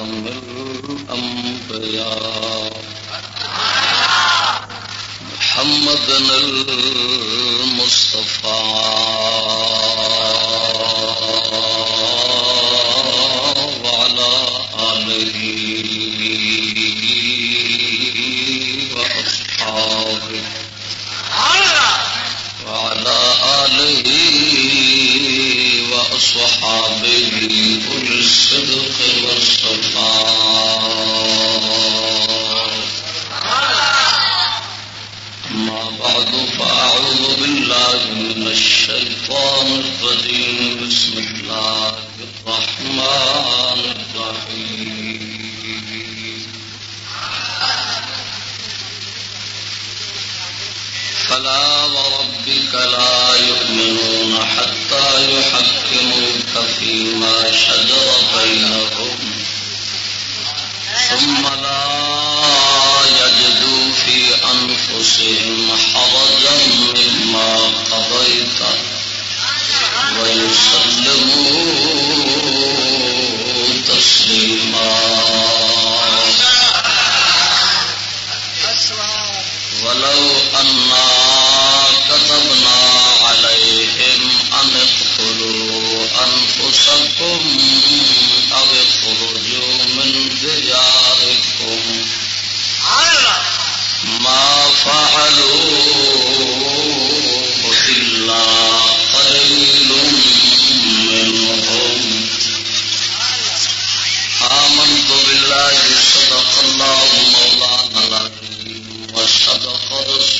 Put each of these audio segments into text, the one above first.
خاتم الأنبياء. محمد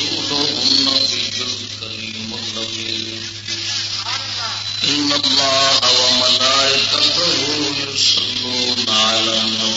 رسوله النبي الكريم الأمين. إن الله وملائكته يصلون على النبي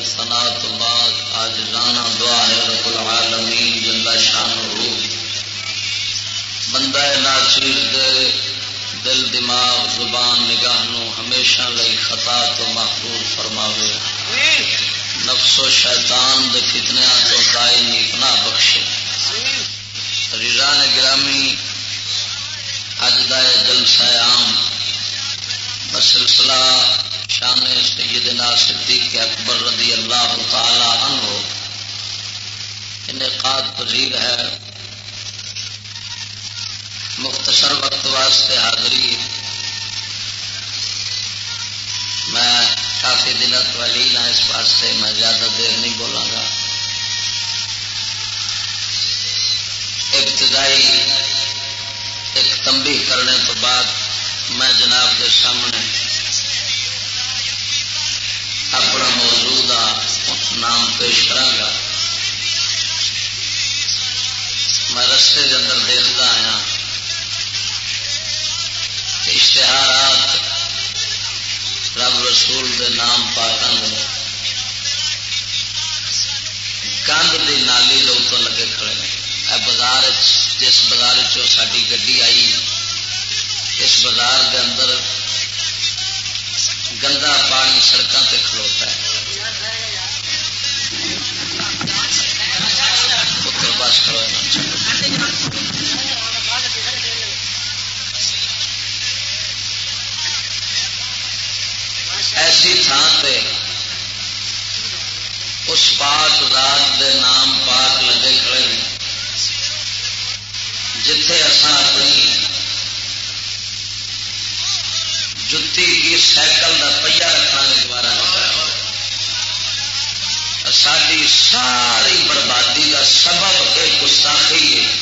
و ثنا تو بعد آج رانا دعا ہے رب العالمین، جل شان ہو بندہ ناچیر دے دل، دماغ، زبان نگاہ نو ہمیشہ لئی خطا تو محفوظ فرماوے۔ نفس و شیطان دے فتنیا تو دائمی پناہ بخشے۔ ریزان گرامی اج دا جلسہ عام۔ بسلسلہ شان سیدنا صدیق اکبر رضی اللہ تعالی عنہ۔ انعقاد پذیر ہے۔ مختصر وقت واسطے حاضری۔ میں کافی دنوں والی نہ اس واسطے میں زیادہ دیر نہیں بولاں گا۔ ابتدائی ایک تمبی کرنے تو بعد میں جناب کے سامنے اپنا موضوع کا نام پیش کرا میں رستے کے اندر دیکھتا آیا اشتہارات رب رسول دے نام پاکوں گند کی نالی لوگ تو لگے کھڑے ہیں۔ بازار جس بازار ساری گڈی آئی، اس بازار کے اندر گندا پانی سڑکوں سے کھلوتا ہے۔ بس ایسی تھان پہ اس پاک رات دے نام پاک لگے کھڑے جتھے اصا اپنی جتی کی سائیکل کا پہیا رکھنا دوبارہ ساری ساری بربادی کا سبب ایک گستاخی ہے۔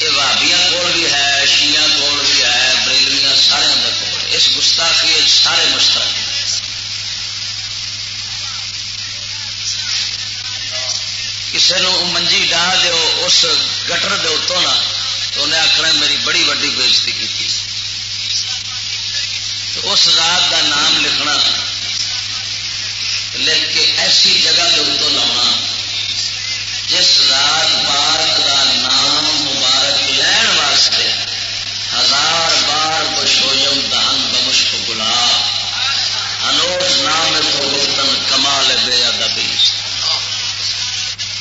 یہ بھابیا کول بھی ہے شیا کول بھی ہے، بریلویاں سارے کول اس گستاخی سارے مشترک کسی منجی ڈا دو اس گٹر دے اتوں نا، تو انہیں آخنا میری بڑی وڈی بےزتی کی۔ اس رات دا نام لکھنا لکھ کے ایسی جگہ کے اتوں لاؤنا جس رات پارک کا نام مبارک لین واسطے ہزار بار بشویم دہن بمشک گلا انوٹ نام تو گفتن کمال بے ادبی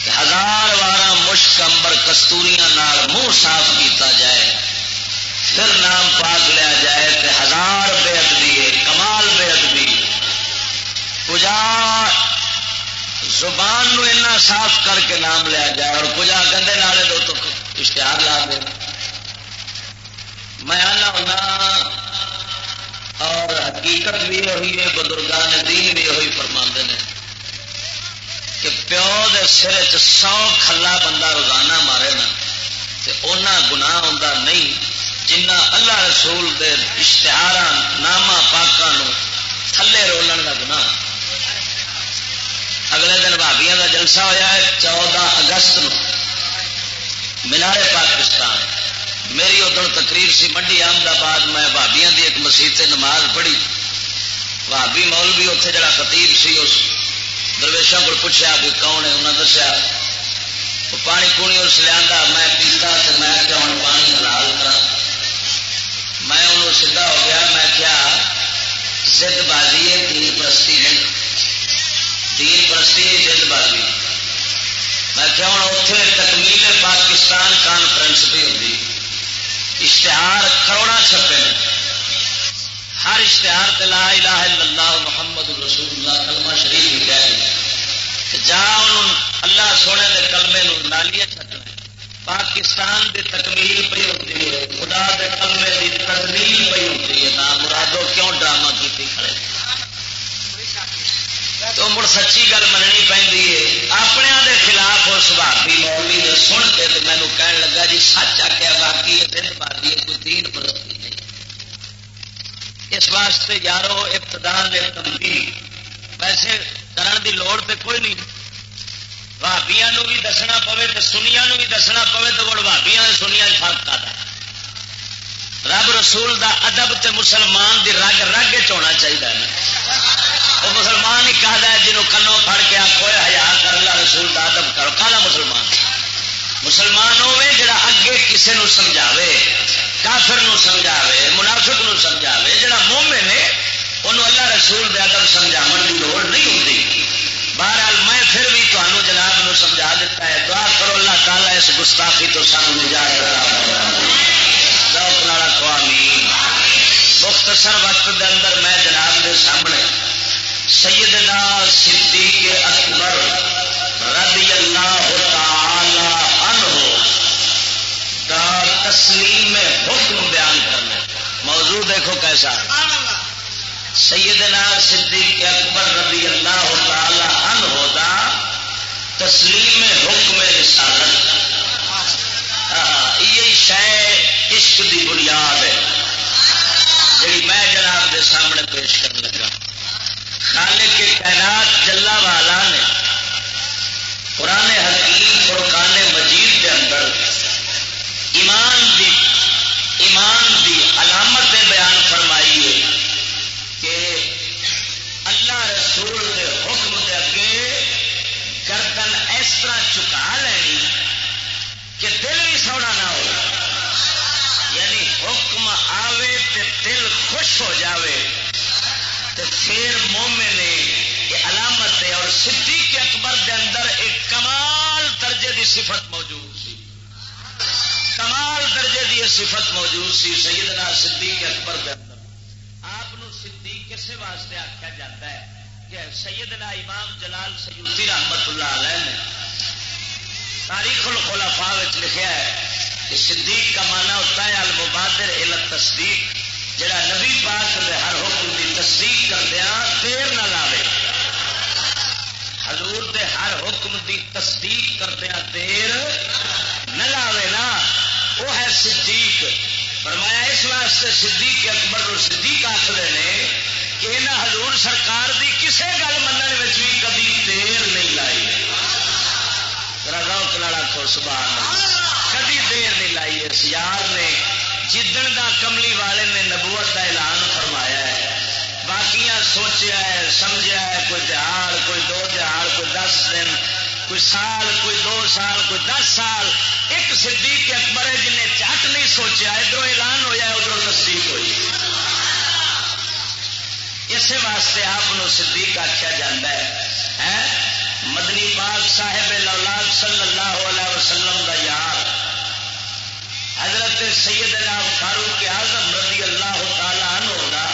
ہزار بارہ مشک امبر کستوریاں منہ صاف کیتا جائے پھر نام پاک لیا جائے کہ ہزار بے ادبی کمال بے ادبی۔ پوجا زبان نو اینا صاف کر کے نام لیا جائے اور پوجا گندے نالے دو تو اشتہار لا دے۔ میں آنا ہونا، اور حقیقت بھی وہی ہے، بزرگان دین بھی وہی فرما نے کہ پیو دے سر چ سو کھلا بندہ روزانہ مارے نا اونا گناہ ہوں نہیں۔ جنہ اللہ رسول دے اشتہار نامہ پاکوں تھلے رولن کا گناہ اگلے دن بھابیا کا جلسہ ہوا ہے چودہ اگست مینارے پاکستان میری ادھر تقریر سی منڈی احمد آباد میں بھابیا کی ایک مسیح نماز پڑھی بھابی مول بھی اتنے جڑا خطیب سی اس درویشوں کو پوچھا بھی کون ہے انہیں دسیا پانی پونی اس لیا میں پیتا میں کیا ہوں پانی حلال کرا میں انہوں سیدھا ہو گیا، میں کیا؟ زد بازی ہے تین پرستی نہیں دین پرستی جلد بازی میں کیا ہوں اتنے تکمیل پاکستان کانفرنس بھی ہوتی اشتہار کروڑا چھپے ہر اشتہار لا الہ الا اللہ، محمد رسول اللہ کلمہ شریف بھی کہہ جا اللہ سونے دے کلمے نالیے پاکستان دی تکمیل پی ہوتی ہے، خدا دے کلمے دی تکمیل پی ہوتی ہے نہ مرادو کیوں ڈرامہ کی کھڑے؟ تو مڑ سچی گل مننی پہ اپنے دے خلاف اس بھابی مولوی نے سن کے تو مینو کہن لگا جی سچ آخیا باقی دن بازی کوئی دین پرستی نہیں۔ اس واسطے یارو ابتدا نے تبدیل ویسے کرن دی لوڑ تے کوئی نہیں۔ بھابیا بھی دسنا پوے تو سنیا بھی دسنا پوے تو مڑ بھابیا سنیا فرق آتا رب رسول دا ادب تے مسلمان دی رگ رگ چنا چاہیے وہ مسلمان ہی کہا ہے جنہوں کنوں پڑ کے آخو ہزار کر لا رسول کا ادب کرو کالا مسلمان مسلمان ہوے جڑا اگے کسے نو سمجھاوے کافر نو سمجھاوے منافق نو سمجھاوے جڑا مومن ہے انہوں اللہ رسول دے ادب سمجھاو اس گستاخی تو سانو نجات نالا قومی مختصر وقت دے اندر میں جناب دے سامنے سیدنا صدیق اکبر رضی اللہ تعالی عنہ کا تسلیم حکم بیان کرنا موضوع دیکھو کیسا سیدنا صدیق اکبر رضی اللہ تعالی عنہ دا تسلیم حکم رسالت. یہ شہ عشق دی بنیاد ہے جی میں جناب کے سامنے پیش کرنے لگا۔ خالق کے کائنات جلا والا نے قرآن حکیم، فرقان مجید کے اندر ایمان دی ایمان دی علامت بیان فرمائی ہے کہ اللہ رسول کے حکم دے اگے گردن اس طرح چکا لینی کہ دل بھی سونا نہ ہو۔ یعنی حکم آوے تے دل خوش ہو جاوے۔ پھر مومے نے یہ علامت ہے اور صدیق اکبر کے اندر ایک کمال درجے دی صفت موجود سی۔ کمال درجے دی یہ صفت موجود سی سیدنا صدیق اکبر کے اندر۔ آپ صدیق کسے واسطے آخیا جاتا ہے سیدنا امام جلال سیدی رحمت اللہ علیہ نے تاریخ الخلفاء لکھا ہے کہ صدیق کا مانا ہوتا ہے المبادر ال تصدیق جڑا نبی پاک دے ہر حکم کی تصدیق کردیا دیر نہ لاوے۔ حضور دے ہر حکم دی تصدیق کردیا دیر نہ لاوے نا۔ وہ ہے صدیق۔ فرمایا اس واسطے صدیق اکبر صدیق آخر نے کہ یہاں حضور سرکار دی کسے گل من بھی کبھی دیر نہیں لائی۔ روک لاڑا کھو سبحان کبھی دیر نہیں لائی اس یار نے۔ جدن دا کملی والے نے نبوت کا اعلان فرمایا ہے۔ باقی سوچیا ہے سمجھا ہے، کوئی دہاڑ، کوئی دو دہاڑ، کوئی دس دن، کوئی سال، کوئی دو سال، کوئی دس سال۔ ایک صدیق اکبر ہے جنہیں چٹ نہیں سوچا ادھر اعلان ہوا ادھر تصدیق ہوئی۔ اسی واسطے آپ صدیق آخیا جا ہے مدنی پاک صاحب لولاد صلی اللہ علیہ وسلم دا یار۔ حضرت سیدنا فاروق اعظم رضی اللہ تعالی عنہ دا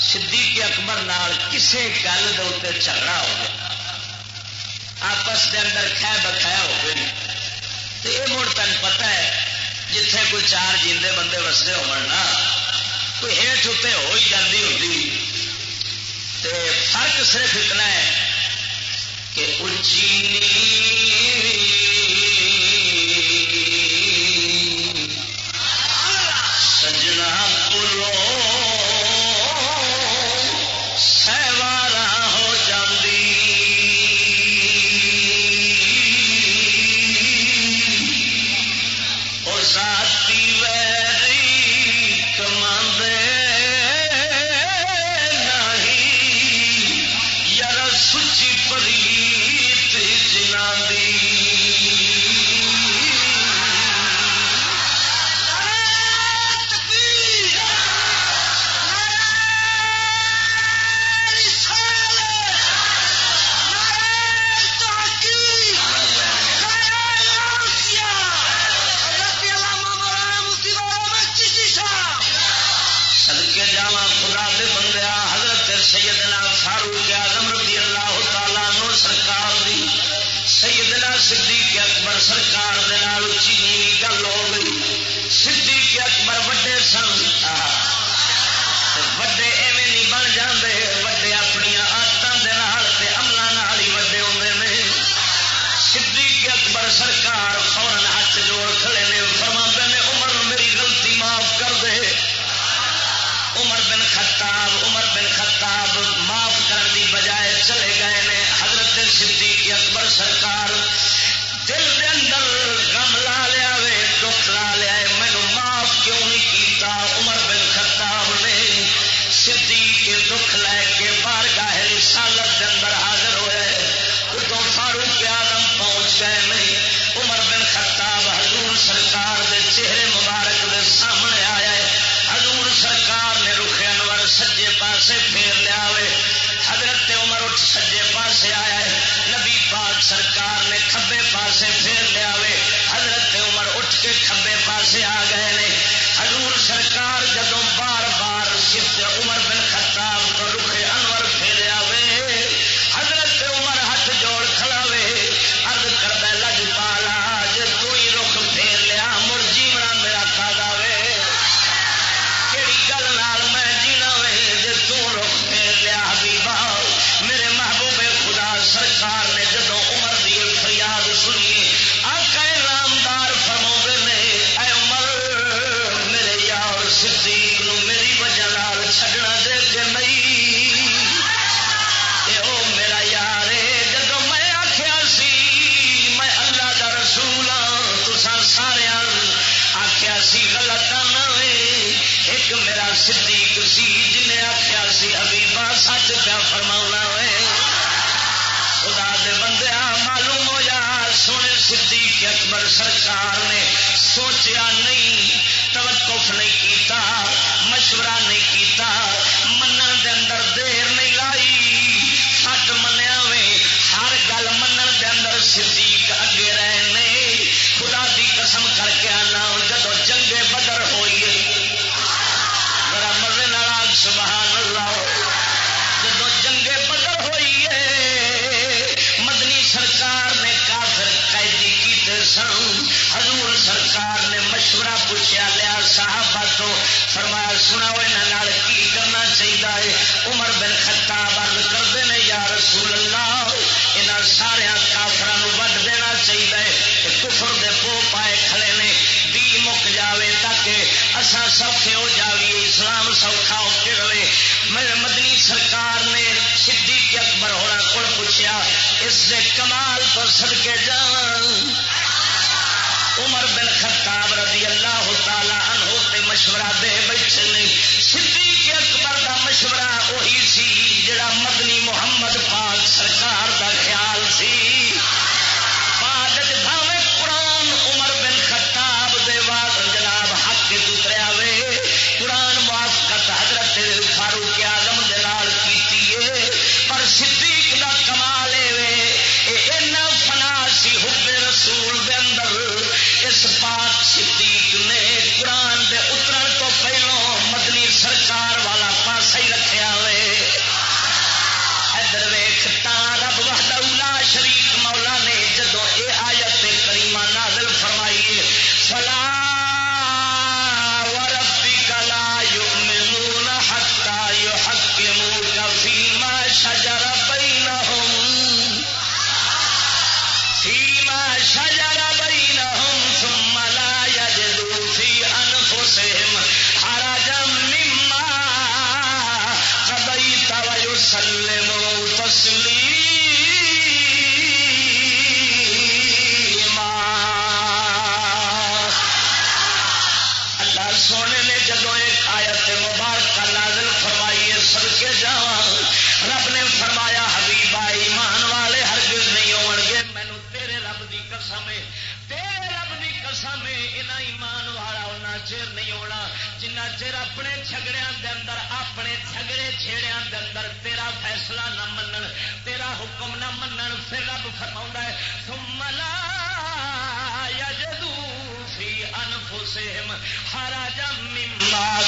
صدیق اکبر نال کسے گل دے جھگڑا ہو گیا۔ آپس کے اندر کھہ بکھایا ہو گئی۔ تو یہ مڑ تین پتا ہے، جتھے کوئی چار جیندے بندے وستے ہونا کوئی ہیٹ اتنے ہو ہی جاتی ہوتی فرق صرف اتنا ہے کہ اچھی کے کھبے پاسے آ گئے نے۔ حضور سرکار جدو بار بار صدقے جان۔ عمر بن خطاب رضی اللہ تعالی عنہ تے مشورہ دے بیٹھے نہیں صدیق اکبر دا مشورہ وہی جنا ایمان والا ہونا، چیر نہیں ہونا۔ جنا چیر اپنے جھگڑیا اندر، اپنے جھگڑے چھیڑیا اندر تیرا فیصلہ نہ منن، تیرا حکم نہ منن، پھر رب فرما ہے، ثم لا یجدو فی انفسہم مما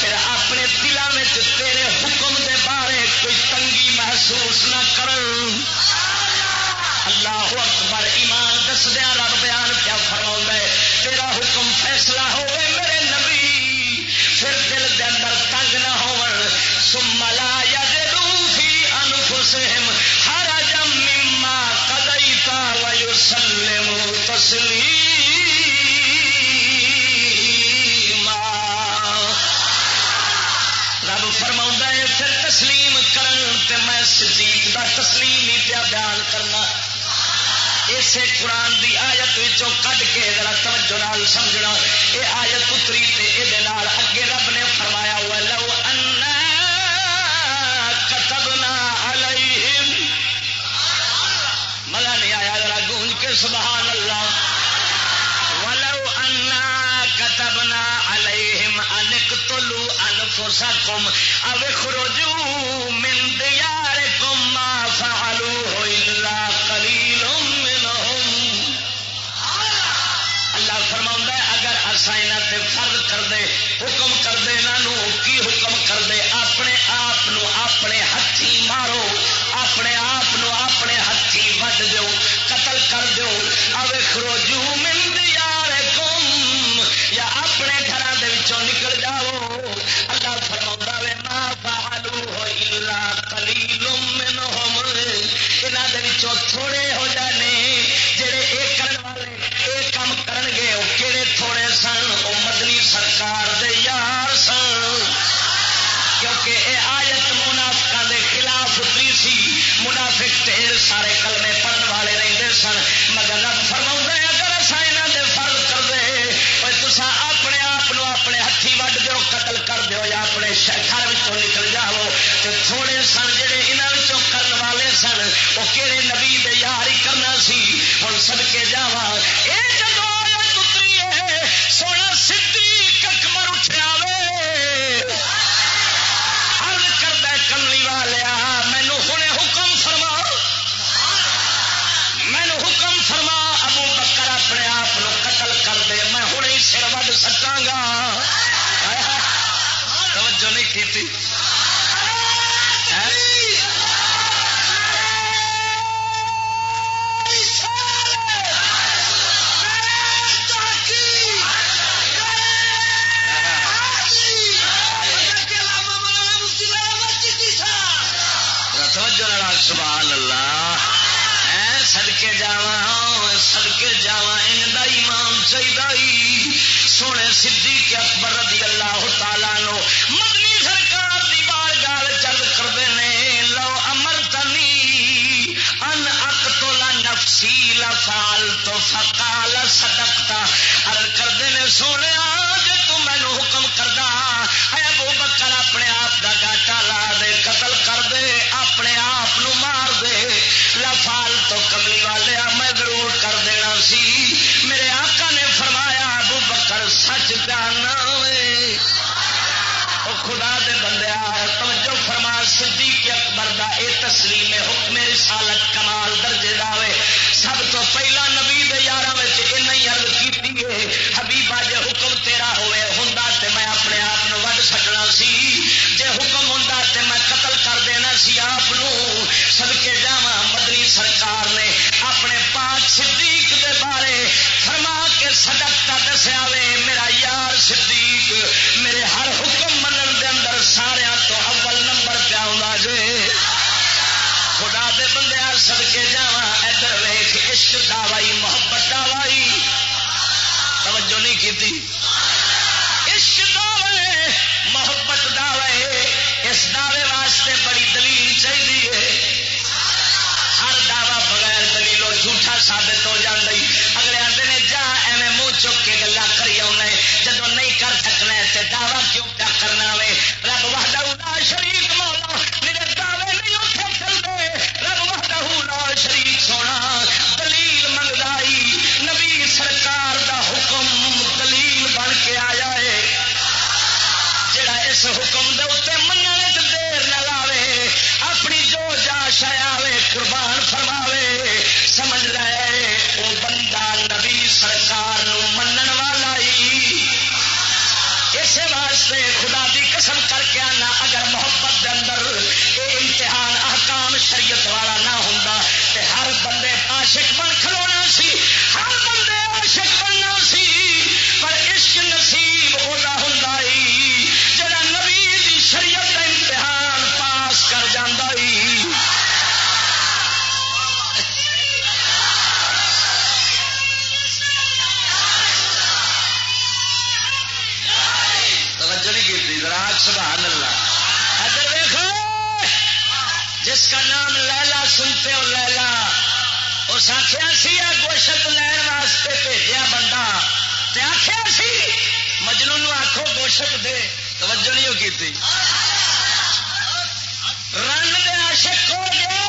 پھر اپنے دلوں وچ تیرے حکم دے بارے کوئی تنگی محسوس نہ کرن۔ اللہ اکبر، ایمان دس دیا رب فیصلہ ہوئے میرے نبی، پھر دل دے اندر تنگ نہ ہو ملا یا روفی انفسم ہر حرجا مما قضیتا ویسلموا تسلیما۔ فرما ہے تسلیم کرن تے میں صدیق دا تسلیم ہی پیا بیان کرنا۔ اسے قرآن دی آیت وچوں کٹ کے ذرا توجہ نال سمجھنا۔ اے آیت اتری تے اے اگے رب نے فرمایا، ولو انا كتبنا علیہم مزہ نہیں آیا، ذرا گونج کے سبحان اللہ۔ ولو انا كتبنا علیہم ان اقتلوا انفسکم۔ او اخرجوا من دیار۔ کی حکم کر دے اپنے آپ اپنے ہاتھی مارو اپنے آپ اپنے ہاتھی وڈ دو قتل کر دو اوے خروجو میں صدقے جاوا کی عشق دا عاشق دے، توجہ نہیں کی تھی رن دے عاشق ہو گیا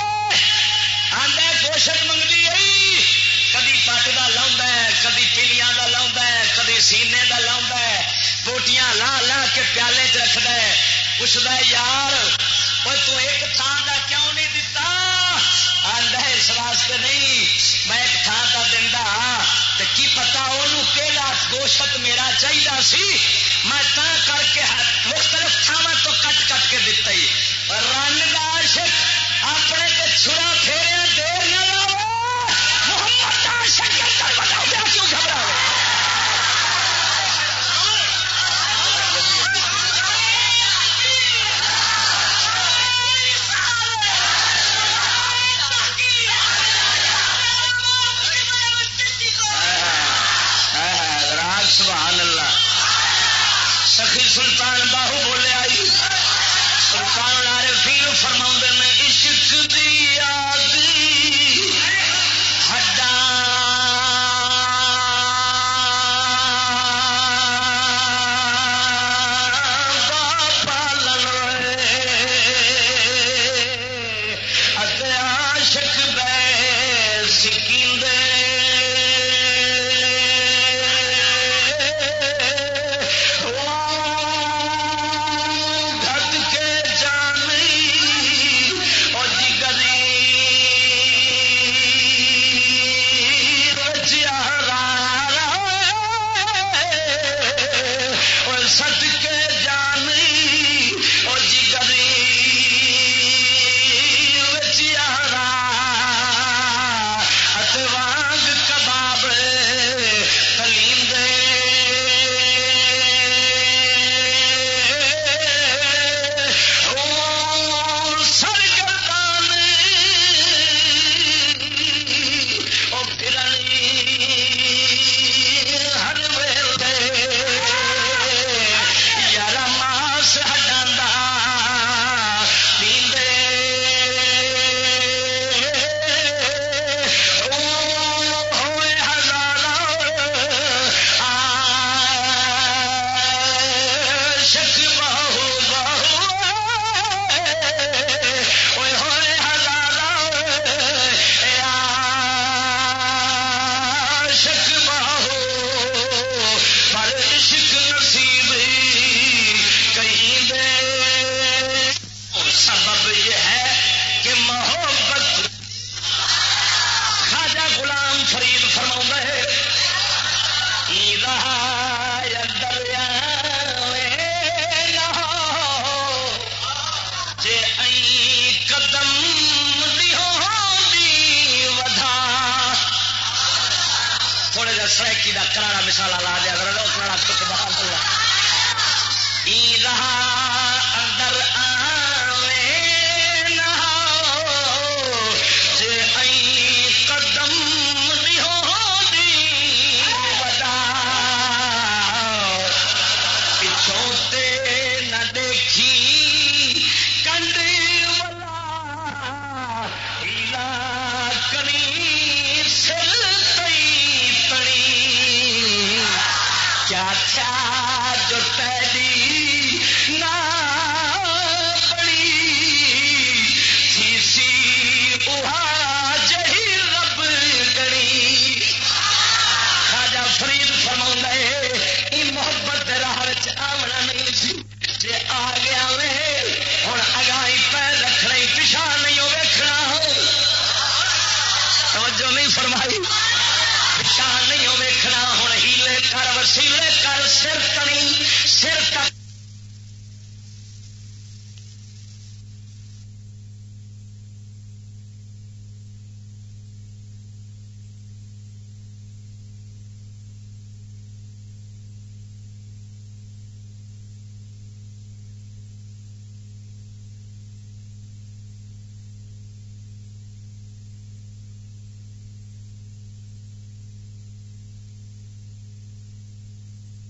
آدھا گوشت منگتی آئی کدی پٹ کا لا کدی پیلیاں کا لا کدی سینے کا لا بوٹیاں لا لا کے پیالے چ رکھد پوچھتا یار اور تو ایک تھان کا کیوں نہیں دتا؟ آدھا اس واسطے نہیں، میں ایک تھان کا دینا ہاں۔ کی پتا وہ گوشت میرا چاہیے سی؟ میں تا کر کے مختلف تھاوا تو کٹ کٹ کے دتا ہی پر رن کا اپنے چھڑا پھیرے دیر نہ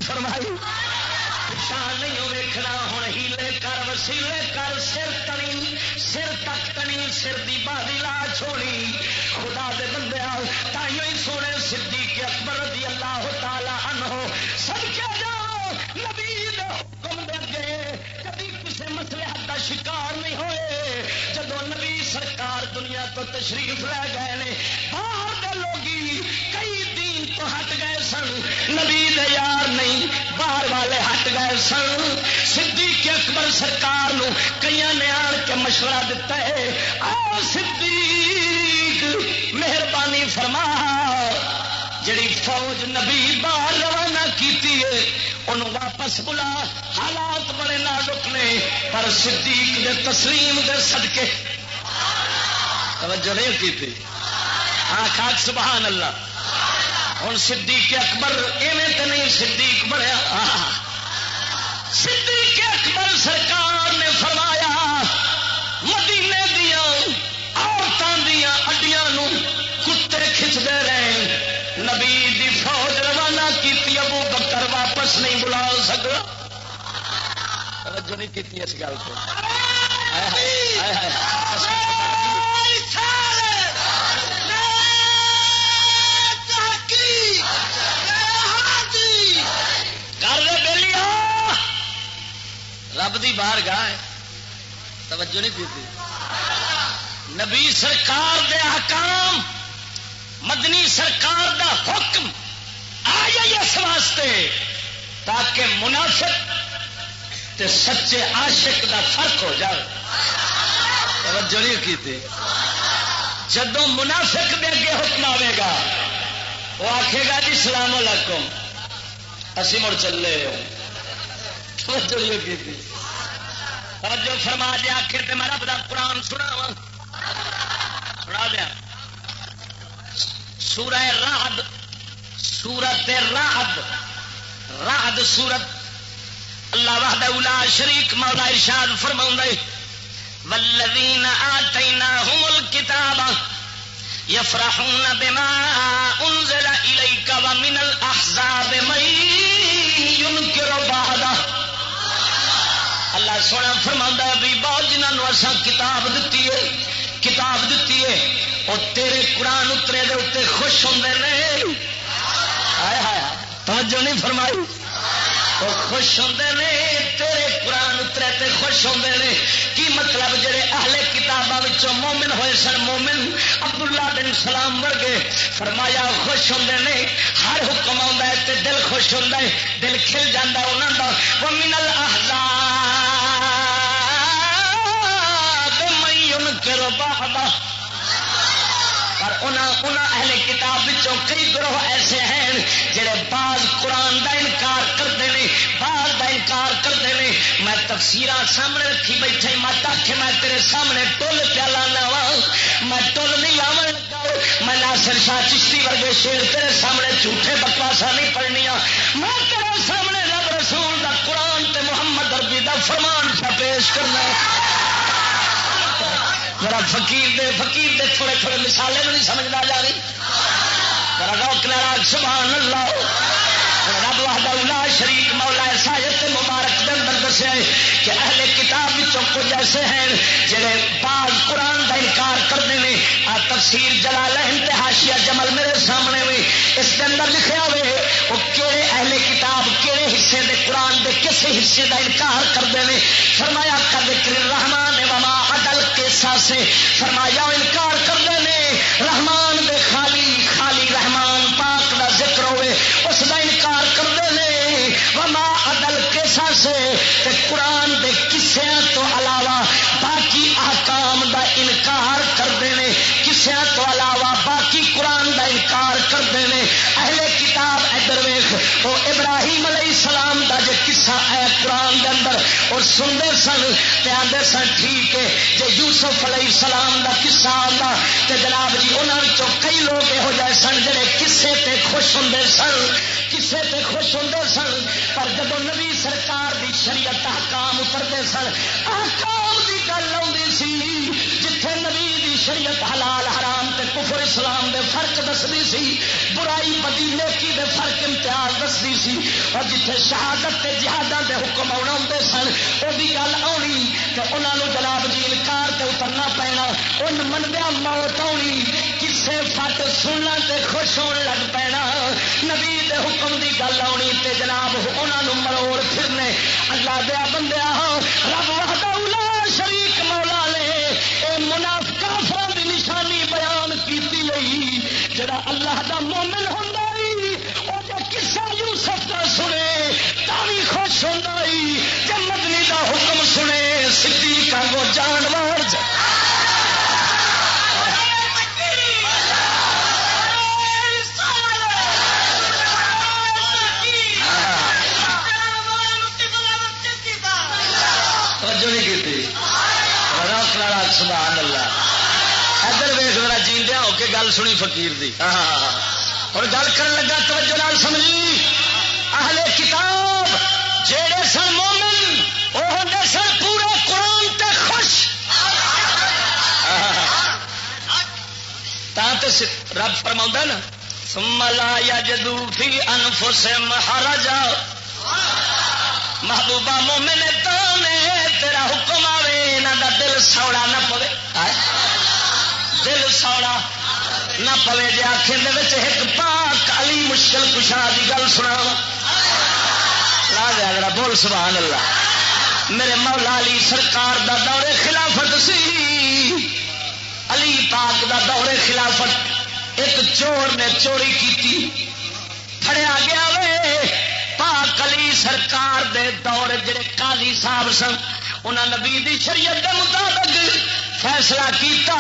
فرمائی پچھان نہیں ویکھنا ہوں ہیلے کر، وسیلے کر، سر تنی، سر تک تنی، سر دی بازی لا چھوڑی، خدا دے بندے تائیوں ہی سونے سدھی کے اکبر رضی اللہ تعالی عنہ سب کیا جاؤ، نبی حکم دے اگے، کبھی کسی مسئلے کا شکار نہیں ہوئے جدو نبی سرکار دنیا تو تشریف لے گئے نے، باہر دے لوگی کئی دین تو ہٹ گئے سن۔ نبی دے یار نہیں، باہر والے ہٹ گئے سن۔ صدیق اکبر سرکار نو کئی نے آن کے مشورہ دیتا ہے۔ آ صدیق، مہربانی فرما۔ جڑی فوج نبی باہر روانہ کیتی ہے انہوں واپس بلا۔ حالات بڑے نازک نے، پر صدیق دے تسلیم دے صدقے۔ توجہ نہیں کی تھی ہاں خاک سبحان اللہ۔ ہوں صدیق اکبر ایویں تو نہیں صدیق بڑھیا صدیق اکبر سرکار نے فرمایا، مدینے دیا عورتوں دیا اڈیاں کتے کھچتے رہے نبی دی فوج روانہ کی ابو بکر واپس نہیں بلا سکتا توجہ نہیں کی اس گل کو۔ رب دی باہر گاہ توجہ نہیں کی نبی سرکار دے حکام مدنی سرکار دا حکم آ اس واسطے تاکہ منافق تے سچے عاشق دا فرق ہو جائے۔ توجہ نہیں کی جدو منافق دے اگے حکم آئے گا، وہ آخے گا جی سلام علیکم، اسی مڑ چلے توجہ نہیں کی توجہ فرما دیا آخر تے میں رب دا قرآن سنا وا سنا دیا سورہ راہد سورت راہد راہد سورت، اللہ وحد اولا شریک مولا ارشاد فرما والذین آتیناہم الکتاب یفرحون بما انزل الیک ومن الاحزاب من ینکر بعدہ اللہ سونا فرما بھی بہت جنہوں اصا کتاب دیتی ہے، کتاب دیتی ہے وہ تیرے قرآن اترے دے اتنے خوش ہوں نے۔ توجہ نہیں فرمائی۔ وہ خوش ہوں نے، تیرے قرآن اترے تے خوش ہوں نے۔ کی مطلب جڑے اہل کتابوں مومن ہوئے سن، مومن عبداللہ بن سلام ورگے فرمایا خوش ہوں نے، ہر حکم آ دل خوش ہوں دل کھل جاتا انہوں کا وہ منل کرو باہبا پر اہل کتاب کئی گروہ ایسے ہیں جڑے بعض قرآن دا انکار کرتے ہیں بعض دا انکار کرتے ہیں میں تفسیر سامنے رکھی بیٹھے مت آخ میں تیرے سامنے ٹول پیا لانا وا۔ میں ٹول نہیں لاو لگا۔ میں ناصر شاہ چشتی ورگے شیر تیرے سامنے جھوٹے بکواسا نہیں پڑھنیا میں تیرے سامنے رب رسول دا قرآن تے محمد اربی دا فرمان پہ پیش کرنا۔ ذرا فقیر دے فقیر دے تھوڑے تھوڑے مثالے نہیں سمجھنا جا رہی۔ ذرا روک لڑا سبحان اللہ۔ رب واہدہ شریف مولا ساجت مبارک دے اندر دسے کہ اہل کتاب کچھ ایسے ہیں جڑے بعض قرآن کا انکار کرتے ہیں آ تفسیر جلال انتہاشیا جمل میرے سامنے بھی اس کے اندر لکھا ہوئے وہ کہڑے اہل کتاب کہڑے حصے دے قرآن دے کس حصے کا انکار کرتے ہیں فرمایا کد کر رحمان وما عدل کیسا سے فرمایا، انکار کرتے ہیں رحمان دے خالی خالی رحمان وما عدل قصص تے قرآن دے کسیا تو علاوہ باقی احکام دا انکار کرتے ہیں کسیا تو علاوہ باقی قرآن دا انکار کرتے ہیں اہل کتاب ادھر ویخ وہ ابراہیم علیہ السلام دا جے قصہ ہے قرآن دے اندر، اور سنتے سن تے آدھے سن، ٹھیک ہے، جے یوسف علیہ السلام دا قصہ آتا تے جناب جی انہوں کئی لوگ یہو جہ سن جڑے کسے تے خوش ہوں سن کسے تے خوش ہوں سن، پر جب نبی سرکار سرکار دی شریعت حکام اترتے سن۔ احکام دی گل آتی سی، جتھے نبی دی شریعت حلال، حرام تے کفر، اسلام دے فرق دستی سی، برائی، بدی، نیکی دے فرق امتیاز دستی سی۔ اور جتھے شہادت تے جہاداں دے حکم آنا ہوں سن وہ گل آنی تو انہوں جناب جی انکار تے اترنا پینا، ان مندیا موت آنی کسے فٹ سننا تے خوش ہونے لگ پینا۔ نبی دے حکم دی گل آنی تے جناب انہوں مروڑ پھرنے۔ اللہ دیا بندیا رب وحدہ شریک مولا نے اے منافقہ فرد نشانی بیان کیتی لئی۔ جڑا اللہ دا مومن ہوں یوسف کا سنے تھی خوش ہوں جب مدنی دا حکم سنے سی کا گو جانور کے گل سنی فقیر دی۔ اور گل کر لگا، توجہ نال سمجھی۔ اہل کتاب جہے سن مومن، وہ ہوں سن پورے قرآن تے خوش۔ رب فرما نا سملا یا جدو فی انفس مہاراجا محبوبہ مومن تو تیرا حکم آئے یہاں کا دل سوڑا نہ پوے۔ دل سوڑا۔ نہ پوے جی آخر ایک پاک علی مشکل کشا کی گل سنا لا دیا بول سبحان اللہ۔ میرے مولا علی سرکار دا دورے خلافت سی۔ علی پاک دا دورے خلافت، ایک چور نے چوری کی پڑیا گیا وے۔ پاک علی سرکار دے دور جڑے قاضی صاحب سن، انہاں نبی دی شریعت دے مطابق فیصلہ کیتا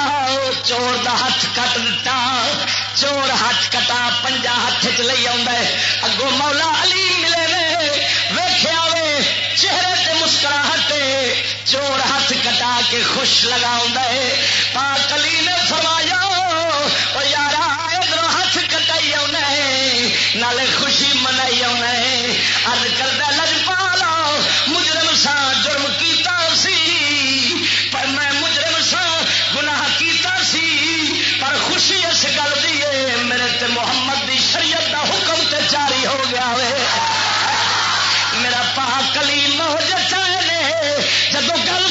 چور دا ہاتھ کٹ دتا چور ہاتھ کٹا، پنجا ہاتھ چ لے اگو مولا علی ملے وے ویخیا وے، چہرے تے مسکراہٹ چور ہاتھ کٹا کے خوش لگا پاک علی نے فرمایا اور یار ادھر ہاتھ کٹائی آنا نالے خوشی منائی آنا ہے۔ ارد کردہ لجپالا مجرم سا جرم کیتا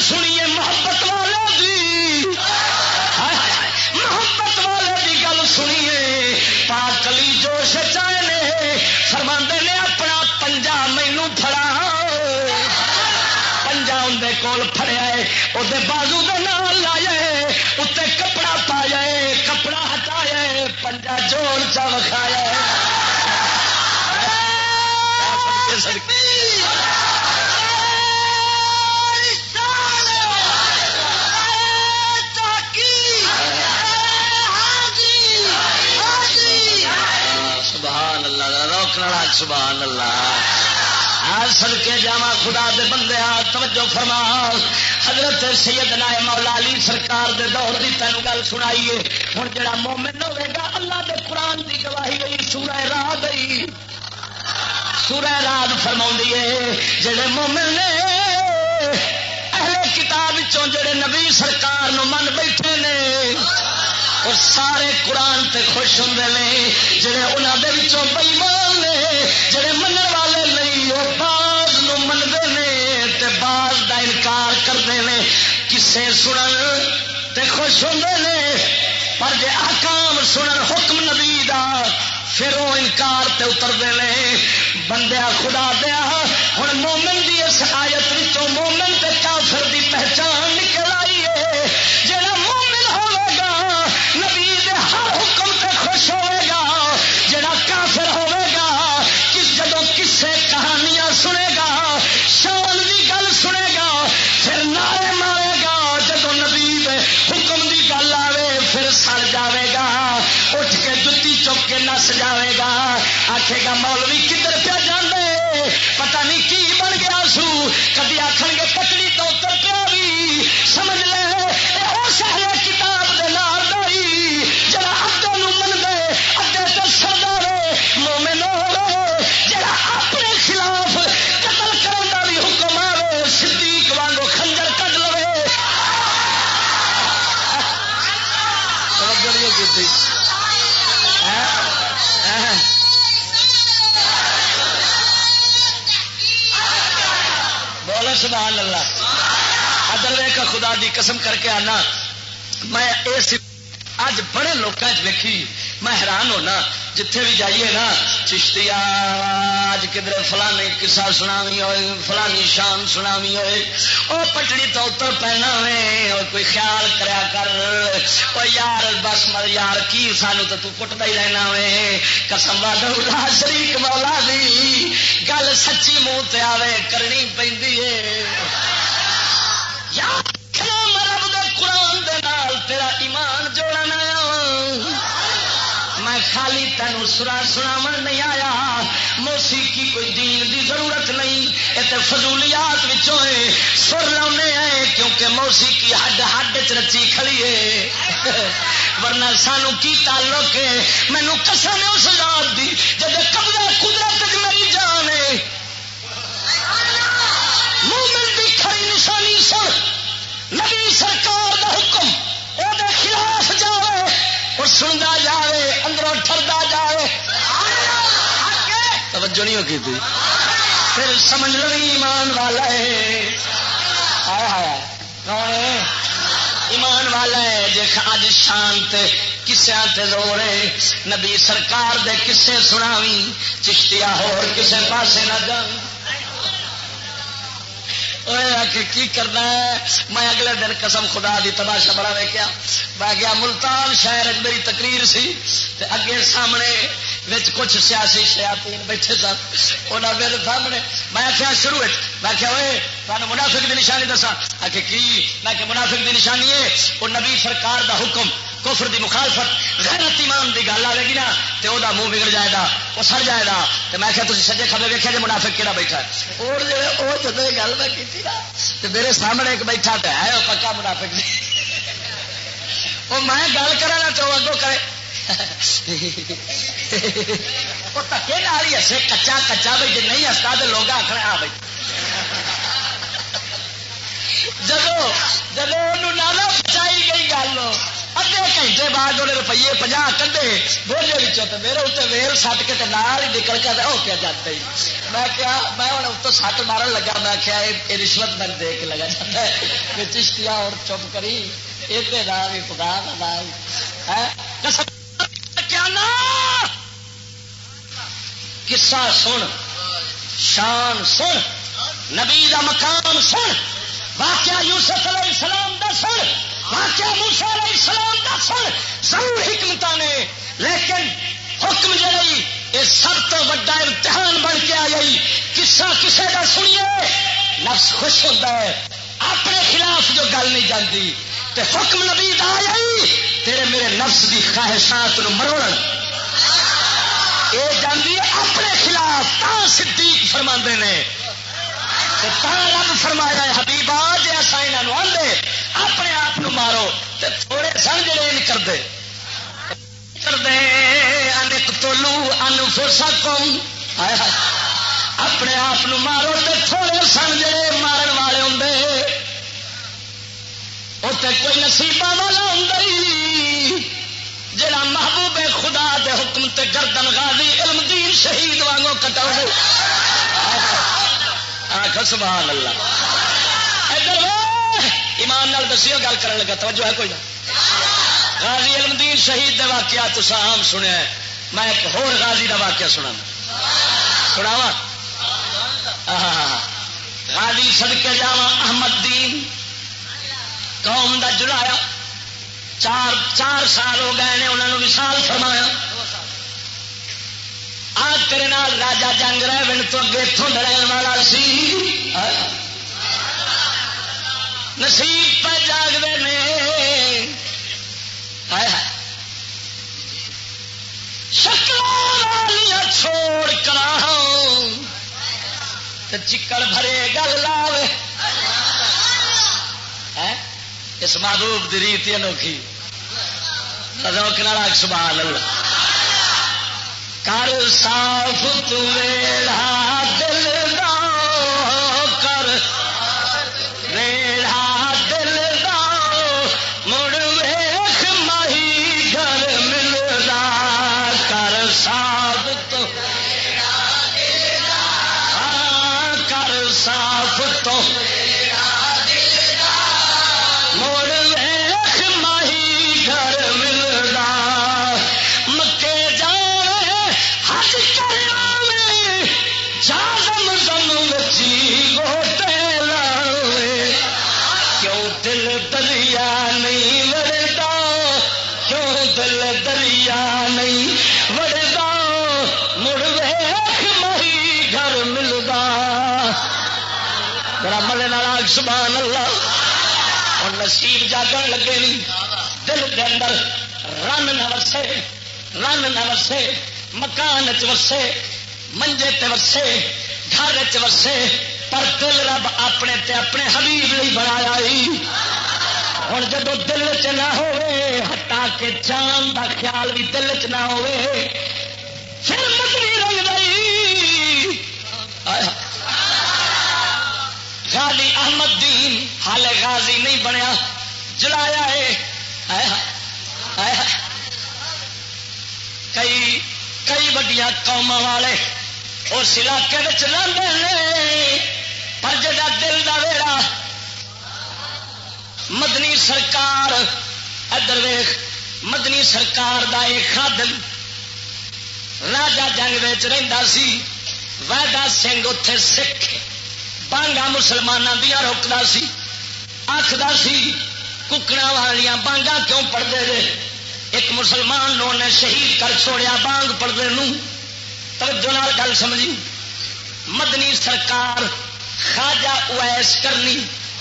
سنیے محبت والوں دی۔ محبت والے دی گل سنیے۔ پا کلی جوش چاہے فرما نے اپنا پنجا مینو فڑا پنجا اندر کول فریا ہے وہ بازو دے نال لائے اتنے کپڑا پایا کپڑا ہٹایا پنجا جوڑ چا وکھایا روکنا سبحان اللہ۔ سل کے جا خدا دے بندے آ توجہ فرما۔ حضرت سیدنا مولا علی سرکار دے دور دی تینوں گل سنائیے۔ ہوں جڑا مومن ہوے گا، اللہ دے قرآن دی گواہی گئی سورہ راہ گئی سورہ رات فرما جڑے مومن نے اہل کتاب جڑے نبی سرکار نو من بیٹھے نے اور سارے قرآن تے خوش ہوں نے، جڑے انہوں کے بئیمان نے، جڑے من والے نہیں، وہ باز منگے نے تے باز دا انکار کرتے ہیں کسے سنن تے خوش ہوں نے، پر جے آکام سنن حکم نبی دا، پھر وہ انکار تے اترتے ہیں بندیا خدا دیا ہوں مومن دی اس آیت مومن تے کافر دی پہچان نکل آئی ہے جہاں مومن ہوگا نبی دے ہر حکم تے خوش ہوئے گا، جڑا کافر ہوئے گا کس جدو کسے کہانیاں سنے گا، شان کی گل سنے گا، پھر نعرے مارے گا جدو نبی دے حکم دی گل آئے پھر سڑ جاوے گا، اٹھ کے جتی چک کے نس جائے گا۔ آخے گا، مولوی کدھر پہ جانے پتہ نہیں کی بن گیا سو؟ کدی آخر گے سبحان اللہ۔ ادر کا خدا دی قسم کر کے آنا۔ میں اس اج بڑے لوگوں ویکھی، میں حیران ہونا، جتھے بھی جائیے نا چشتی آج کدھر فلانی کسا سناوی ہوئے، فلانی شان سناوی ہوئے وہ پٹڑی تو اتر پہنا ہوئے اور کوئی خیال کریا کر وہ یار بس مر، یار کی سانو تو تو کٹتا ہی رہنا ہوئے قسم والا شریک مولا دی، گل سچی منہ تے آوے، کرنی پہ رب دے قرآن دے نال تیرا ایمان میں خالی تینوں سرا سنا نہیں آیا۔ موسیقی کوئی دین دی ضرورت نہیں۔ یہ فضولیات ہے سر لاؤنے ہیں کیونکہ موسیقی ہڈ ہڈ چ رچی کھڑی ہے ورنہ سانو کی تعلق ہے مینو کسا نے اس یاد دی۔ جب قبضہ قدرت میری جان ہے مومن دی کھڑی نشانی سن نبی سرکار دا حکم وہ خلاف جائے اور سنتا جائے اندروں ٹردا جائے توجہ نہیں ہوگی تھی؟ پھر سمجھ لو ایمان والا ہے۔ ایمان والا ہے۔ جی اج شانت کسیا زور ہے۔ نبی سرکار دے کسے سناوی چشتیا ہو کسے پاسے نہ جان کی کرنا ہے میں اگلے دن قسم خدا دی تماشا بڑا ویکیا میں گیا ملتان شہر میری تقریر سی اگے سامنے کچھ سیاسی شیاتی بیٹھے سن انہیں میرے سامنے میں آخیا شروع میں آخیا ہوئے تمہیں منافق کی نشانی دسا آ کی میں کہ منافق کی نشانی ہے وہ نبی سرکار دا حکم کفر دی مخالفت غیرت ایمان دی گل آئے گی نا تو وہ منہ بگڑ جائے گا وہ سڑ جائے گا۔ تو میں تھی سجے کھبے ویکیا جی منافق کہڑا بیٹھا اور وہ جب گل میں کی تو میرے سامنے ایک بیٹھا تو ہے وہ پکا منافق دی۔ وہ میں گل کرا تو اگوں کرے وہ تکے نال ہی ہسے کچا کچا بھائی جی نہیں ہستا تو لوگ آخر ہاں بھائی۔ جب جب نالا پچائی گئی گل ادھے گھنٹے بعد وہ روپیے پنجا کھے بولے تو میرے اتنے ویل سٹ کے نال ہی نکل کے ہو کیا جاتا ہی میں کیا میں ہوں اتوں سٹ مارن لگا میں کیا یہ رشوت میں دے کے لگا جاتا ہے چشتیا اور چپ کری یہ بھی خدا کیا کسا سن شان سن نبی کا مقام سن واقعہ یوسف علیہ السلام دا سن واقعہ موسا علیہ السلام دا سن، ضرور حکمت نے، لیکن حکم جی یہ سب تو وا امتحان بن کے آ گئی کسا کسے کا سنیے، نفس خوش ہوتا ہے۔ اپنے خلاف جو گل نہیں جاتی تے حکم نبی دا آئی تیرے میرے نفس دی خواہشات مروڑ یہ جاندی اپنے خلاف تا صدیق فرما نے۔ رب فرمایا حبیبا جی اصا یہ آدھے اپنے آپ مارو تے تھوڑے سن جڑے کرتے کرتے تولو ان فرسا کم اپنے آپ مارو تے تھوڑے سن جڑے مارن والے ہوں اتنے کوئی نصیبہ والا ہوں جڑا محبوب خدا دے حکم تے گردن غازی علم دین شہید وانگو کٹا آخ سبحان اللہ ایمان نال دسیو، گل کرنے لگا، توجہ ہے کوئی نہ؟ غازی علمدین شہید دے واقعہ تو عام سنیا ہے۔ میں ایک ہور غازی دا واقعہ سنا سناوا غازی سدکے جا احمد دین، قوم دا جڑایا۔ چار چار سال ہو گئے نے انہوں نے وصال فرمایا۔ آج تیرے نال راجا جنگ رہے تو اگے اتوں لڑن والا سی۔ نصیب پہ جاگتے نے شکل والیاں چھوڑ کر چکڑ بھرے گل لاوے۔ اس محبوب دی ریت انوکھی۔ روک نال سبحان اللہ۔ کر صاف تیرا دل دا کر۔ ریڑا ملے نال سبحان اللہ۔ اور نصیب جاگن لگے نہیں۔ دل کے اندر رن نہ وسے رن نہ وسے مکان چ وسے منجے تے وسے گھر چ وسے پر دل رب اپنے تے اپنے حبیب لی بنایا ہوں جب دل چ نہ ہوئے ہٹا کے جان دا خیال بھی دل چ نہ ہوئے پھر مکری رنگ گئی غازی احمد دین حال غازی نہیں بنیا۔ جلایا ہے کئی کئی وڈیا قوم والے اس علاقے میں چلے پر جا دل کا ویڑا، مدنی سرکار ادر ویخ مدنی سرکار دا ایک خادم راجا جنگ رہندا سی ویدا سنگھ اتے سکھ۔ بانگا مسلمانوں دیا روکتا سی آخر سی ککڑا والیا بانگا کیوں پڑھتے رہے ایک مسلمان نو نے شہید کر چھوڑیا بانگ پڑھتے توجہ نال گل سمجھی۔ مدنی سرکار خواجہ اویس کرنی،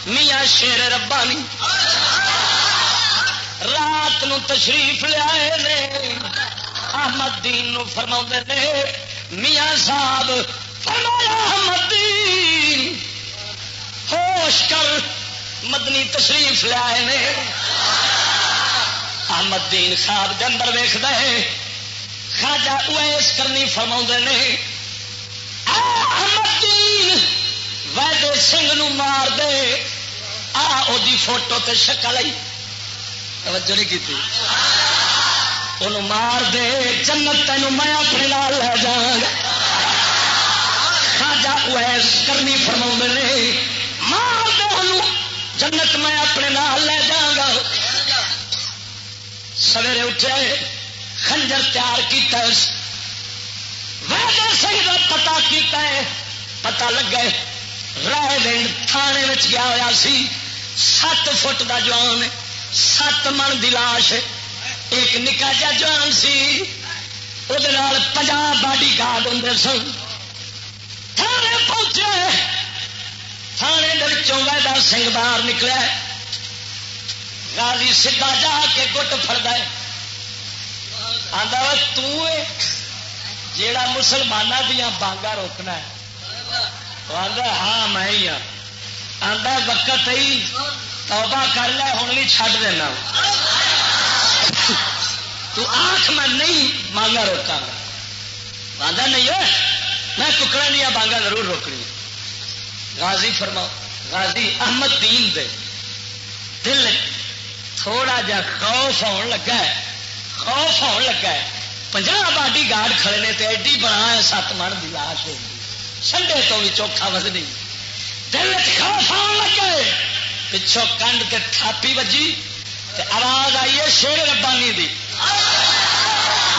میاں شیر ربانی۔ رات نو تشریف لیا احمد دین نو فرما نے، میاں صاحب فرمایا احمد دین۔ ہوش کر مدنی تشریف لیا احمد دین صاحب کے اندر ویخ دے خاجا اویس کرنی فرما نے احمد دین، ویدے سنگھ نو مار دے۔ آ دی فوٹو تے شکل آئی۔ توجہ نہیں کی انہوں مار دے، جنت تینوں میں اپنے نال لے جاؤں خاجا اویس کرنی فرما نے مار دے انہوں جنت میں اپنے نال لے جاؤں گا۔ سویرے اٹھے، خنجر تیار کیتا ہے۔ سنگھ کا پتا کیتا ہے پتا لگے رائے دن تھانے میں گیا ہوا سی۔ سات فٹ کا جوان سات من دی لاش ایک نکا جا جوان سی۔ وہ پنجا باڈی گارڈ ہوں سن۔ تھانے پہنچے۔ تھانے ویدا سنگھ باہر نکلا غازی سیدا جا کے گٹ فرد آدھا تیڑا مسلمانوں دیا بانگا روکنا ہے؟ آدھا ہاں میں ہی ہاں۔ آدھا وقت ہی توبہ کر لے ہوں بھی چھڈ دینا۔ تو آخ میں نہیں مانگا روکا گا۔ آدھا نہیں ہے میں ککڑا دیا بانگا ضرور روکنی غازی فرما غازی احمد دین دے۔ دل تھوڑا جا خوف آن لگا ہے، خوف آن لگا ہے۔ پنجا باڈی گارڈ کھڑے نے تے ایڈی بنا ہے سات من کی لاش ہوگی سنڈے تو بھی چوکھا وزنی۔ دل خوف آن لگے پچھوں کنڈ کے تھاپی وجی تے آواز آئی ہے شیر ربانی دی۔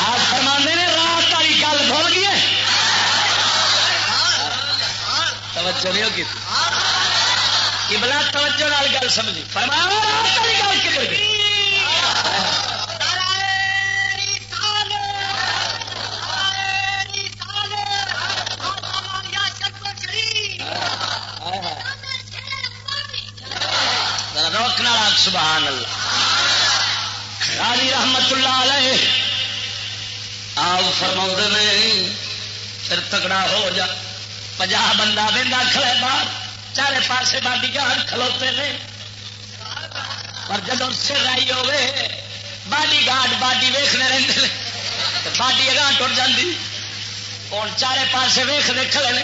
آج فرمانے نے رات والی گل بھول گئی توجہ نہیں ہوگی۔ کہ بلا توجہ نال گل سمجھی۔ فرمایا گل کدھر گئی؟ روکنا راک سبحان اللہ راجی رحمت اللہ علیہ۔ آپ فرما نے، پھر تگڑا ہو جا۔ پجا بندہ بہت کھڑے باہر، چارے پاسے باڈی گارڈ کھلوتے نے۔ پر جب سر آئی ہوے باڈی گارڈ باڈی ویخنے رہتے ہیں باڈی اگاں ٹر جاتی ہوں چارے پاسے ویختے کھڑے نے۔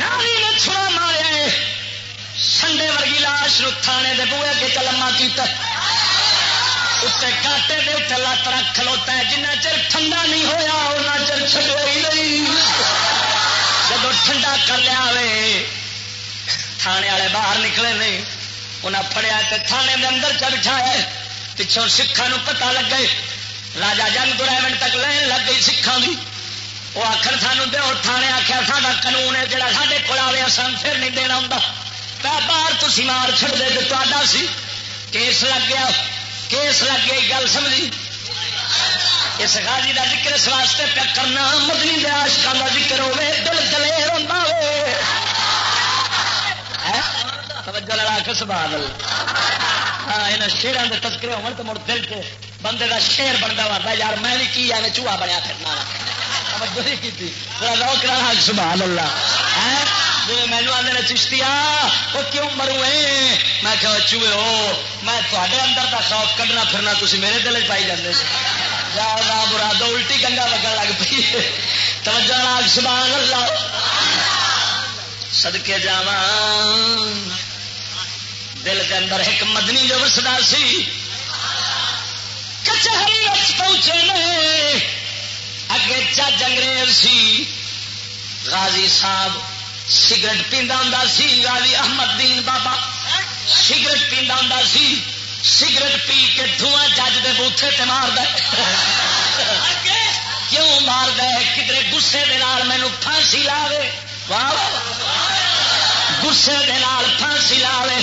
رانی نے چھوڑا ماریا سنڈے ورگی لاش نو تھانے دے بوئے کے چلما کیتا۔ اتنے کاٹے دے اتنے لت رکھ کھلوتا ہے۔ جنہ چر ٹھنڈا نہیں ہویا ان چر چڑیا ہی نہیں۔ جب ٹھنڈا کر لیا تھانے والے باہر نکلے نہیں انہیں فڑیا تو تھانے دے اندر چ بٹھایا پچھوں سکھان پتا لگ گئے راجا جنگ دورائمنٹ تک لین لگ گئی سکھان کی وہ آخر سانو دو تھانے آخیا سا قانون ہے جہاں سارے کول آئے سن پھر نہیں دینا ہوں باہر تھی مار چڑ دے تو سی کیس لگ گیا، کیس لگ گئی، گل سمجھی؟ اس غازی کا ذکر اس واسطے پہ کرنا، مدنی دے آشکا کا ذکر ہوے دل دلیر ہوتا ہو توجہ لڑا کے سوال ہاں یہاں شیران کے تذکرے ہو تو مڑ دل کے بندے کا شیر بنتا ہوا یار، میں بھی کی ایویں چوہا بنیا پھرنا سبحان اللہ۔ ہیں جی مینو آدھے چشتی وہ کیوں مرو میں کہ چوہے ہو، میں تے اندر کا خوف کھڈنا پھرنا تھی میرے دل چ پائی جاتے جا برا دو الٹی گنگا لگن لگ پی توجہ ناگ سبحان اللہ۔ سدکے جا دل کے اندر ایک مدنی جو وسدا سی۔ کچہری پہنچے اگے چج انگریز سی۔ غازی صاحب سگریٹ پیندا ہوں سی، غازی احمد دین بابا۔ سگریٹ پیندا ہوں سی۔ سگریٹ پی کے دھواں جج دے بوتھے تے مار دے کیوں مار دے کدھر گسے دے نال مینو پھانسی لاوے۔ واہ۔ گسے دے نال پھانسی لاوے۔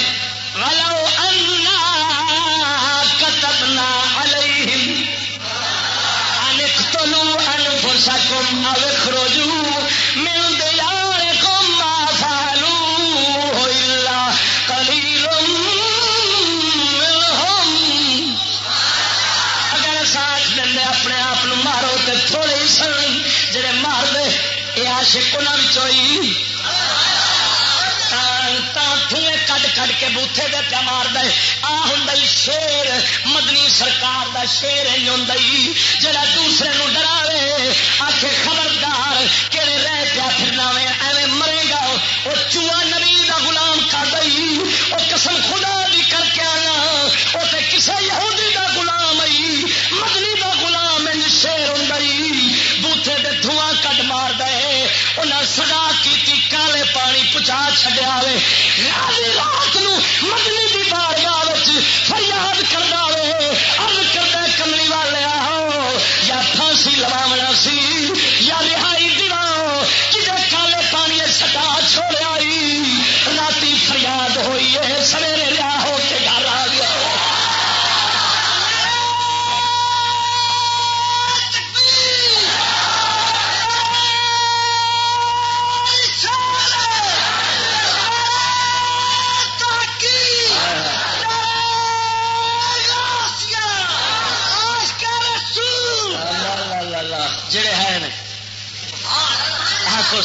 ولو انا كتبنا عليهم۔ ان اقتلوا انفسكم او اخرجوا من دياركم انہاں کڈ کڈ کے بوتھے دے پیا مار دے آ ہوں شیر۔ مدنی سرکار دا شیر ہوں جڑا دوسرے نو ڈراوے آ کے خبردار کہڑے رہ پیا پھرنا وے ایویں مرے گا۔ وہ چوہا نبی دا غلام کر دئی وہ قسم خدا بھی کر کے آنا۔ وہ تے کسے یہودی دا غلام آئی مدنی دا غلام شیر ہوں بوتھے دے دھواں کڈ مار دے انہیں سزا کی کالے پانی پچا چڈیا رات مدنی کی بار گاہ فریاد کر دے ارد کردہ کملی والے آؤ یا پھانسی لواونا سی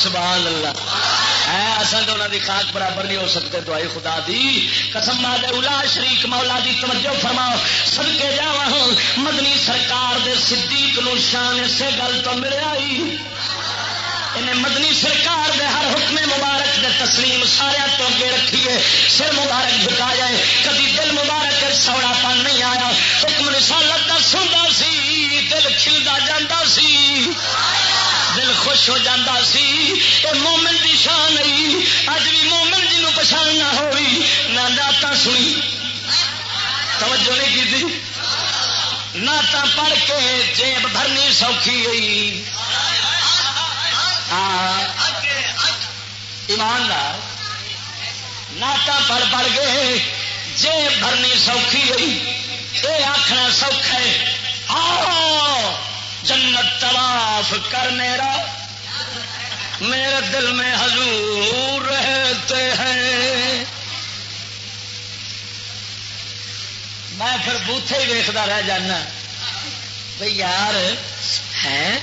سبحان اللہ۔ اصل تو انہوں کی خاک برابر نہیں ہو سکتے تو آئی خدا دی۔ قسم ماد الا شریک مولا دی توجہ فرماؤ۔ سب کے جا مدنی سرکار دے صدیق نو شان سے گل تو ملے آئی انہیں مدنی سرکار دے ہر حکم مبارک دے تسلیم سارے تو اگے رکھیے۔ سر مبارک جھکا جائے۔ کبھی دل مبارک سوڑا پن نہیں آیا۔ حکم رسالت کا سنتا سی، دل کھلتا جاتا سی۔ خوش ہو جاتا سی، اے مومن کی شان نہیں اج بھی مومن جی جنوں پچھان نہ ہوئی۔ نہ نعت سنی۔ توجہ نہیں کی تھی؟ نعت پڑھ کے جیب بھرنی سوکھی گئی۔ ہاں۔ ایماندار نعت پڑھ پڑھ گئے جیب بھرنی سوکھی گئی۔ یہ آخنا سوکھا ہے، آؤ جنت طواف کر میرا۔ میرے دل میں حضور رہتے ہیں۔ میں پھر بوتھے ہی ویستا رہ جانا۔ بھائی یار ہے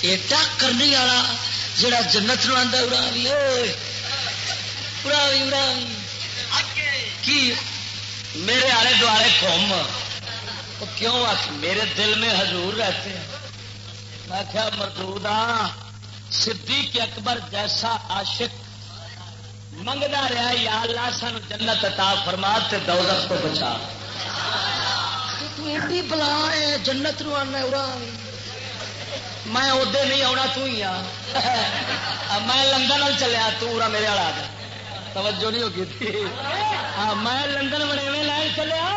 ایڈا کرنے والا جڑا جنت نو آتا اڑا بھی اڑا بھی اڑا کی؟ میرے آلے دوارے کھوم۔ کیوں آ میرے دل میں حضور رہتے ہیں۔ میں کیا مردود ہاں صدیق اکبر جیسا عاشق منگتا رہا یا اللہ سان جنت عطا فرما تے دولت کو بچا۔ تو ایڈی بلا ہے، جنت نو آنا اڑا۔ میں ادے نہیں آنا تو ہی آ۔ میں لندن چلیا تورا میرے والا توجہ نہیں ہوگی تھی۔ ہاں میں لندن بڑے میں لائن چلیا۔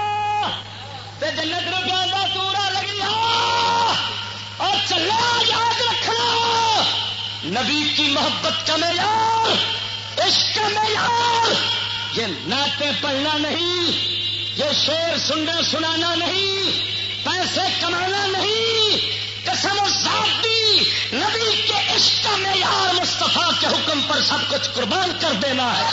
تے جنت نو کیا تورا لگی۔ اور چلیا یاد رکھنا۔ نبی کی محبت کا معیار، عشق کا معیار۔ یہ نعتیں پڑھنا نہیں، یہ شعر سننا سنانا نہیں، پیسے کمانا نہیں، قسم ذاتی نبی کے عشق کا معیار مصطفیٰ کے حکم پر سب کچھ قربان کر دینا ہے۔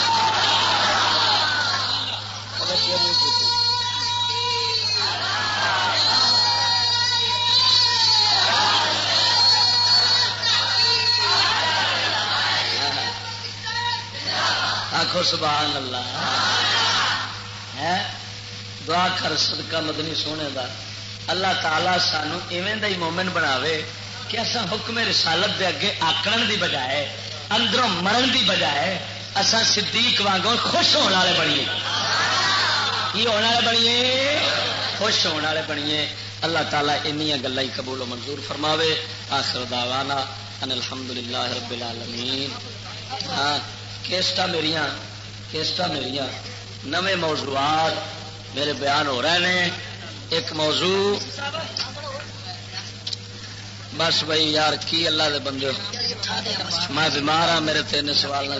آخو، سبحان اللہ. ہے؟ دعا کر، صدقہ مدنی سونے دا. اللہ تعالی سانو ایویں دا ہی مومن بناوے کہ اصا حکم رسالت دے اگے آکڑن دی بجائے، اندروں مرن دی بجائے اصا صدیق وانگوں خوش ہونے والے بنیے. کی ہونے والے بنیے؟ خوش ہونے والے بنیے. اللہ تعالیٰ انیا گلا ہی قبول و منظور فرماوے. آخر دعوانا ان الحمدللہ رب العالمین. ہاں؟ کیسٹا میریاں کیسٹا میریاں۔ نوے موضوعات میرے بیان ہو رہے ہیں۔ ایک موضوع، بس بھائی یار، کی اللہ دے بندے میں بیمار ہاں میرے تین سوال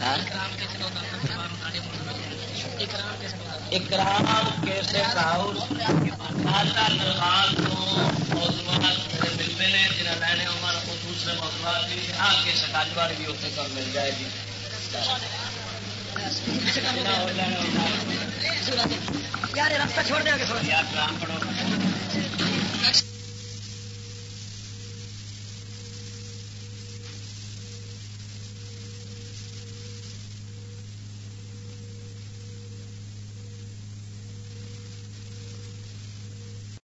ہاں؟ اکرام کیسے ہاؤس ملتے ہیں، جنہیں لینے ہمارا ہاں، سے مسئلہ بھی اتنے کم مل جائے جی۔ گی راستہ چھوڑ دیا گے یار کام پڑو